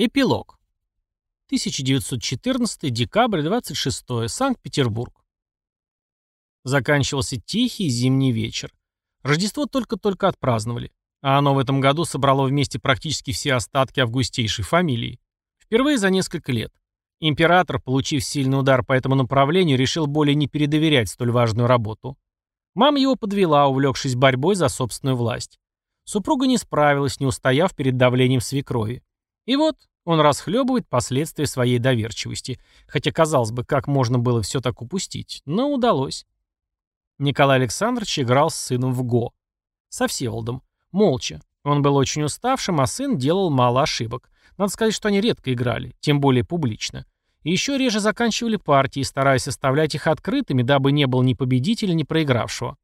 Эпилог. 1914 декабрь 26 Санкт-Петербург. Заканчивался тихий зимний вечер. Рождество только-только отпраздновали, а оно в этом году собрало вместе практически все остатки августейшей фамилии. Впервые за несколько лет. Император, получив сильный удар по этому направлению, решил более не передоверять столь важную работу. Мама его подвела, увлекшись борьбой за собственную власть. Супруга не справилась, не устояв перед давлением свекрови. И вот он расхлебывает последствия своей доверчивости. Хотя, казалось бы, как можно было все так упустить, но удалось. Николай Александрович играл с сыном в ГО. Со Всеволодом. Молча. Он был очень уставшим, а сын делал мало ошибок. Надо сказать, что они редко играли, тем более публично. И еще реже заканчивали партии, стараясь оставлять их открытыми, дабы не было ни победителя, ни проигравшего.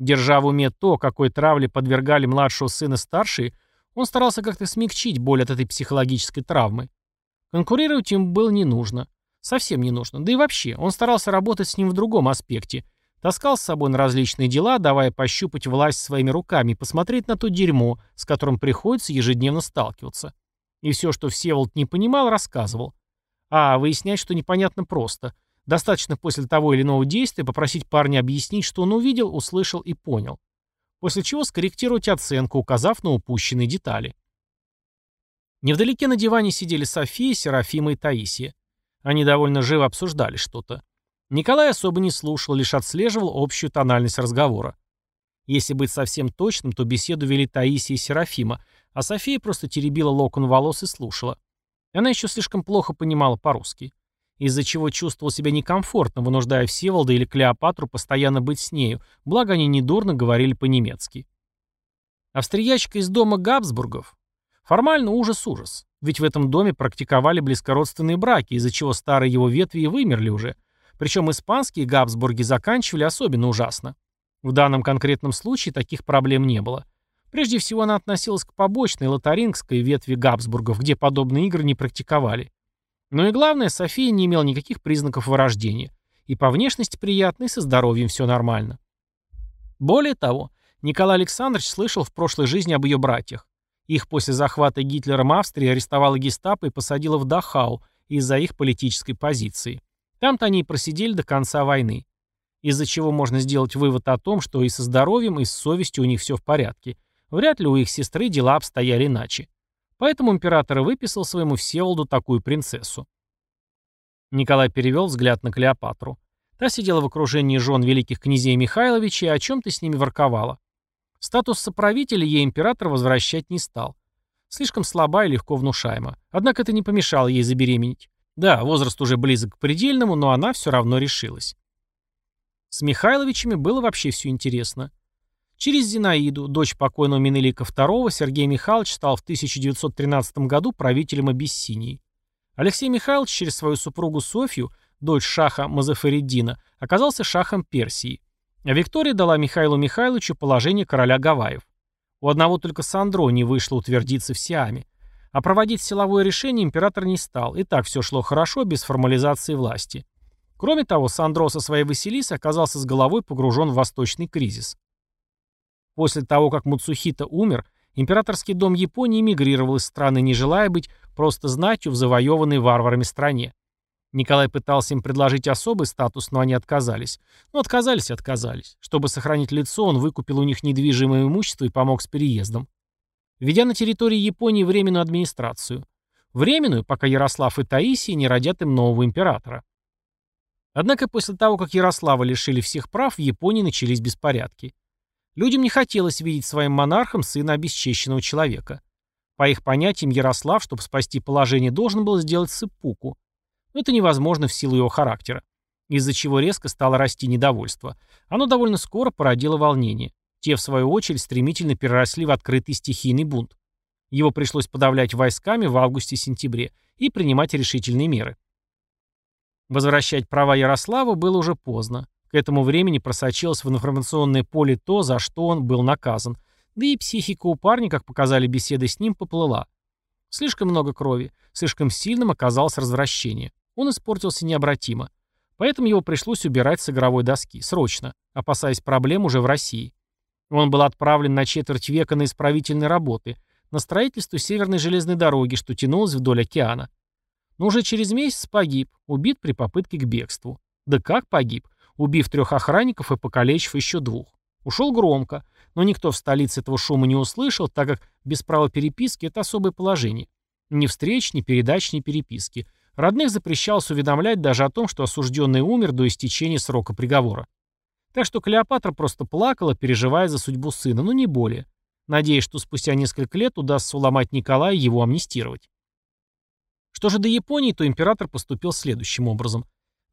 Держа в уме то, какой травле подвергали младшего сына старшие, он старался как-то смягчить боль от этой психологической травмы. Конкурировать им было не нужно. Совсем не нужно. Да и вообще, он старался работать с ним в другом аспекте. Таскал с собой на различные дела, давая пощупать власть своими руками посмотреть на то дерьмо, с которым приходится ежедневно сталкиваться. И все, что Всеволод не понимал, рассказывал. А выяснять, что непонятно просто. Достаточно после того или иного действия попросить парня объяснить, что он увидел, услышал и понял после чего скорректировать оценку, указав на упущенные детали. Невдалеке на диване сидели София, Серафима и Таисия. Они довольно живо обсуждали что-то. Николай особо не слушал, лишь отслеживал общую тональность разговора. Если быть совсем точным, то беседу вели Таисия и Серафима, а София просто теребила локон волос и слушала. Она еще слишком плохо понимала по-русски из-за чего чувствовал себя некомфортно, вынуждая Всеволода или Клеопатру постоянно быть с нею, благо они недурно говорили по-немецки. Австриячка из дома Габсбургов. Формально ужас-ужас, ведь в этом доме практиковали близкородственные браки, из-за чего старые его ветви и вымерли уже. Причем испанские Габсбурги заканчивали особенно ужасно. В данном конкретном случае таких проблем не было. Прежде всего она относилась к побочной лотарингской ветви Габсбургов, где подобные игры не практиковали. Но и главное, София не имела никаких признаков вырождения. И по внешности приятно, и со здоровьем все нормально. Более того, Николай Александрович слышал в прошлой жизни об ее братьях. Их после захвата Гитлером Австрии арестовала гестапо и посадила в Дахау из-за их политической позиции. Там-то они и просидели до конца войны. Из-за чего можно сделать вывод о том, что и со здоровьем, и с совестью у них все в порядке. Вряд ли у их сестры дела обстояли иначе. Поэтому император выписал своему Всеволоду такую принцессу. Николай перевел взгляд на Клеопатру. Та сидела в окружении жен великих князей Михайловича и о чем-то с ними ворковала. Статус соправителя ей император возвращать не стал. Слишком слаба и легко внушаема. Однако это не помешало ей забеременеть. Да, возраст уже близок к предельному, но она все равно решилась. С Михайловичами было вообще все интересно. Через Зинаиду, дочь покойного Менелика II, Сергей Михайлович стал в 1913 году правителем Абиссинии. Алексей Михайлович через свою супругу Софью, дочь шаха Мазафариддина, оказался шахом Персии. А Виктория дала Михаилу Михайловичу положение короля Гавайев. У одного только Сандро не вышло утвердиться в Сиаме. А проводить силовое решение император не стал, и так все шло хорошо, без формализации власти. Кроме того, Сандро со своей Василисой оказался с головой погружен в восточный кризис. После того, как Муцухита умер, императорский дом Японии эмигрировал из страны, не желая быть просто знатью в завоеванной варварами стране. Николай пытался им предложить особый статус, но они отказались. Ну, отказались и отказались. Чтобы сохранить лицо, он выкупил у них недвижимое имущество и помог с переездом. Введя на территории Японии временную администрацию. Временную, пока Ярослав и Таисия не родят им нового императора. Однако после того, как Ярослава лишили всех прав, в Японии начались беспорядки. Людям не хотелось видеть своим монархом сына обесчещенного человека. По их понятиям, Ярослав, чтобы спасти положение, должен был сделать сыпуку. Но это невозможно в силу его характера, из-за чего резко стало расти недовольство. Оно довольно скоро породило волнение. Те, в свою очередь, стремительно переросли в открытый стихийный бунт. Его пришлось подавлять войсками в августе-сентябре и принимать решительные меры. Возвращать права Ярослава было уже поздно. К этому времени просочилось в информационное поле то, за что он был наказан. Да и психика у парня, как показали беседы с ним, поплыла. Слишком много крови, слишком сильным оказалось развращение. Он испортился необратимо. Поэтому его пришлось убирать с игровой доски, срочно, опасаясь проблем уже в России. Он был отправлен на четверть века на исправительные работы, на строительство Северной железной дороги, что тянулась вдоль океана. Но уже через месяц погиб, убит при попытке к бегству. Да как погиб? Убив трех охранников и покалечив еще двух. Ушел громко, но никто в столице этого шума не услышал, так как без права переписки это особое положение. Ни встреч, ни передач, ни переписки. Родных запрещалось уведомлять даже о том, что осужденный умер до истечения срока приговора. Так что Клеопатра просто плакала, переживая за судьбу сына, но не более, надеясь, что спустя несколько лет удастся уломать Николая и его амнистировать. Что же до Японии, то император поступил следующим образом.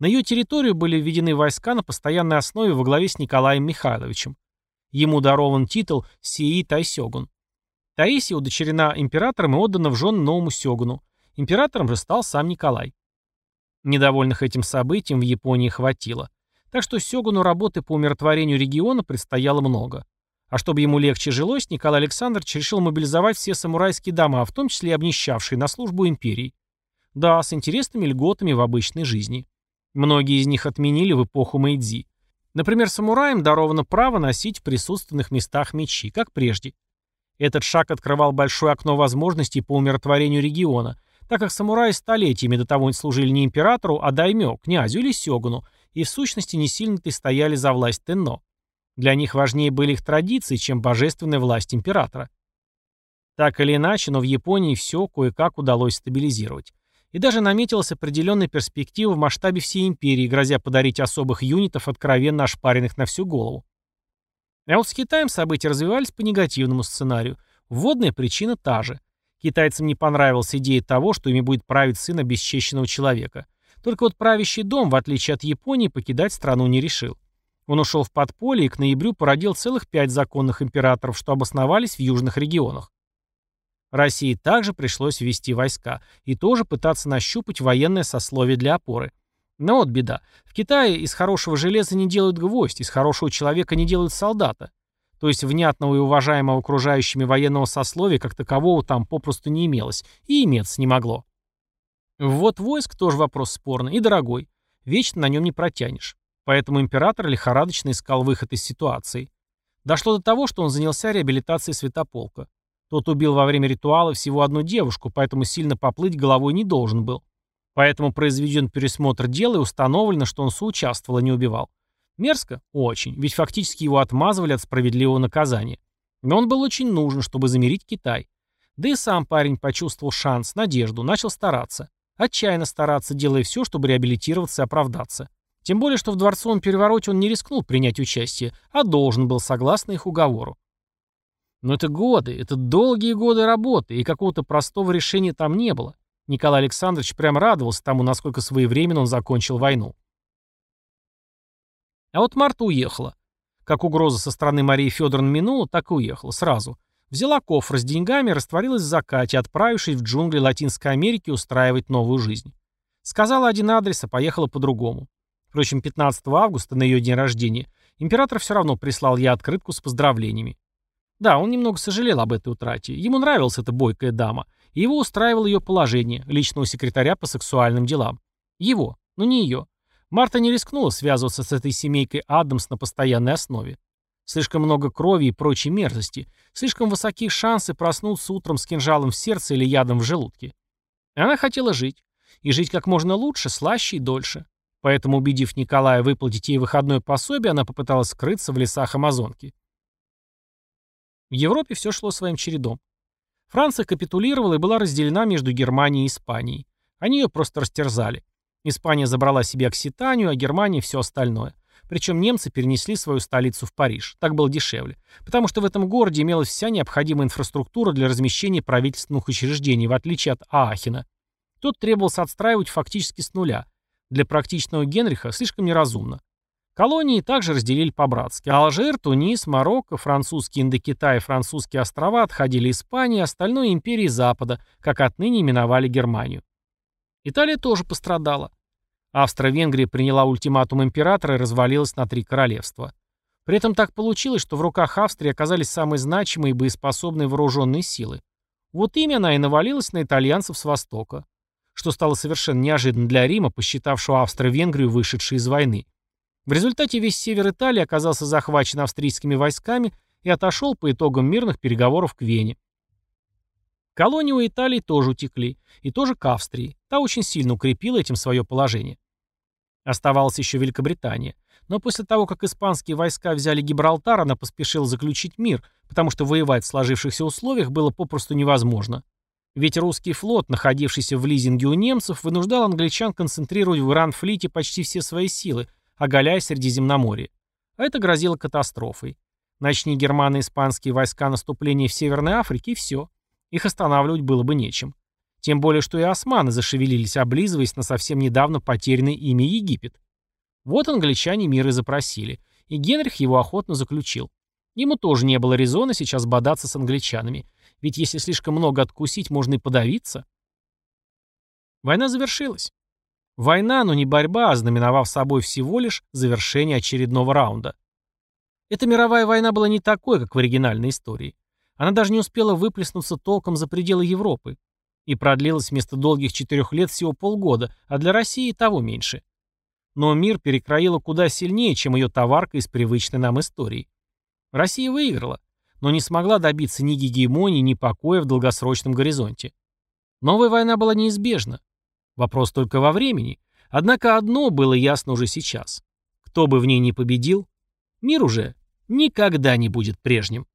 На ее территорию были введены войска на постоянной основе во главе с Николаем Михайловичем. Ему дарован титул Сии Тайсёгун. Таисия удочерена императором и отдана в жены новому сёгуну. Императором же стал сам Николай. Недовольных этим событием в Японии хватило. Так что сёгуну работы по умиротворению региона предстояло много. А чтобы ему легче жилось, Николай Александрович решил мобилизовать все самурайские дома, в том числе и обнищавшие, на службу империи. Да, с интересными льготами в обычной жизни. Многие из них отменили в эпоху Мэйдзи. Например, самураям даровано право носить в присутственных местах мечи, как прежде. Этот шаг открывал большое окно возможностей по умиротворению региона, так как самураи столетиями до того служили не императору, а даймё, князю или сёгуну, и в сущности не сильно-то стояли за власть Тенно. Для них важнее были их традиции, чем божественная власть императора. Так или иначе, но в Японии все кое-как удалось стабилизировать и даже наметилась определенная перспектива в масштабе всей империи, грозя подарить особых юнитов, откровенно ошпаренных на всю голову. А вот с Китаем события развивались по негативному сценарию. Вводная причина та же. Китайцам не понравилась идея того, что ими будет править сын обесчещенного человека. Только вот правящий дом, в отличие от Японии, покидать страну не решил. Он ушел в подполье и к ноябрю породил целых пять законных императоров, что обосновались в южных регионах. России также пришлось ввести войска и тоже пытаться нащупать военное сословие для опоры. Но вот беда. В Китае из хорошего железа не делают гвоздь, из хорошего человека не делают солдата. То есть внятного и уважаемого окружающими военного сословия как такового там попросту не имелось и иметься не могло. Вот войск тоже вопрос спорный и дорогой. Вечно на нем не протянешь. Поэтому император лихорадочно искал выход из ситуации. Дошло до того, что он занялся реабилитацией святополка. Тот убил во время ритуала всего одну девушку, поэтому сильно поплыть головой не должен был. Поэтому произведен пересмотр дела и установлено, что он соучаствовал, а не убивал. Мерзко? Очень, ведь фактически его отмазывали от справедливого наказания. Но он был очень нужен, чтобы замерить Китай. Да и сам парень почувствовал шанс, надежду, начал стараться. Отчаянно стараться, делая все, чтобы реабилитироваться и оправдаться. Тем более, что в дворцовом перевороте он не рискнул принять участие, а должен был, согласно их уговору. Но это годы, это долгие годы работы, и какого-то простого решения там не было. Николай Александрович прям радовался тому, насколько своевременно он закончил войну. А вот Марта уехала. Как угроза со стороны Марии Федоровны минула, так и уехала сразу. Взяла кофр с деньгами растворилась в закате, отправившись в джунгли Латинской Америки устраивать новую жизнь. Сказала один адрес, а поехала по-другому. Впрочем, 15 августа, на ее день рождения, император все равно прислал ей открытку с поздравлениями. Да, он немного сожалел об этой утрате. Ему нравилась эта бойкая дама. И его устраивало ее положение, личного секретаря по сексуальным делам. Его, но не ее. Марта не рискнула связываться с этой семейкой Адамс на постоянной основе. Слишком много крови и прочей мерзости. Слишком высокие шансы проснуться утром с кинжалом в сердце или ядом в желудке. Она хотела жить. И жить как можно лучше, слаще и дольше. Поэтому, убедив Николая выплатить ей выходное пособие, она попыталась скрыться в лесах Амазонки. В Европе все шло своим чередом. Франция капитулировала и была разделена между Германией и Испанией. Они ее просто растерзали. Испания забрала себе Окситанию, а Германия все остальное. Причем немцы перенесли свою столицу в Париж. Так было дешевле. Потому что в этом городе имелась вся необходимая инфраструктура для размещения правительственных учреждений, в отличие от Аахена. Тут требовалось отстраивать фактически с нуля. Для практичного Генриха слишком неразумно. Колонии также разделили по-братски. Алжир, Тунис, Марокко, французский Индокитай и французские острова отходили Испании, остальной империи Запада, как отныне именовали Германию. Италия тоже пострадала. Австро-Венгрия приняла ультиматум императора и развалилась на три королевства. При этом так получилось, что в руках Австрии оказались самые значимые и боеспособные вооруженные силы. Вот ими она и навалилась на итальянцев с востока, что стало совершенно неожиданно для Рима, посчитавшего Австро-Венгрию вышедшей из войны. В результате весь север Италии оказался захвачен австрийскими войсками и отошел по итогам мирных переговоров к Вене. Колонии у Италии тоже утекли, и тоже к Австрии. Та очень сильно укрепила этим свое положение. Оставалась еще Великобритания. Но после того, как испанские войска взяли Гибралтар, она поспешила заключить мир, потому что воевать в сложившихся условиях было попросту невозможно. Ведь русский флот, находившийся в лизинге у немцев, вынуждал англичан концентрировать в Иран-флите почти все свои силы, оголяя Средиземноморье. А это грозило катастрофой. Начни германо-испанские войска наступление в Северной Африке, и все. Их останавливать было бы нечем. Тем более, что и османы зашевелились, облизываясь на совсем недавно потерянный ими Египет. Вот англичане мир и запросили, и Генрих его охотно заключил. Ему тоже не было резона сейчас бодаться с англичанами, ведь если слишком много откусить, можно и подавиться. Война завершилась. Война, но не борьба, а знаменовав собой всего лишь завершение очередного раунда. Эта мировая война была не такой, как в оригинальной истории. Она даже не успела выплеснуться толком за пределы Европы. И продлилась вместо долгих четырех лет всего полгода, а для России того меньше. Но мир перекроила куда сильнее, чем ее товарка из привычной нам истории. Россия выиграла, но не смогла добиться ни гегемонии, ни покоя в долгосрочном горизонте. Новая война была неизбежна. Вопрос только во времени. Однако одно было ясно уже сейчас. Кто бы в ней ни победил, мир уже никогда не будет прежним.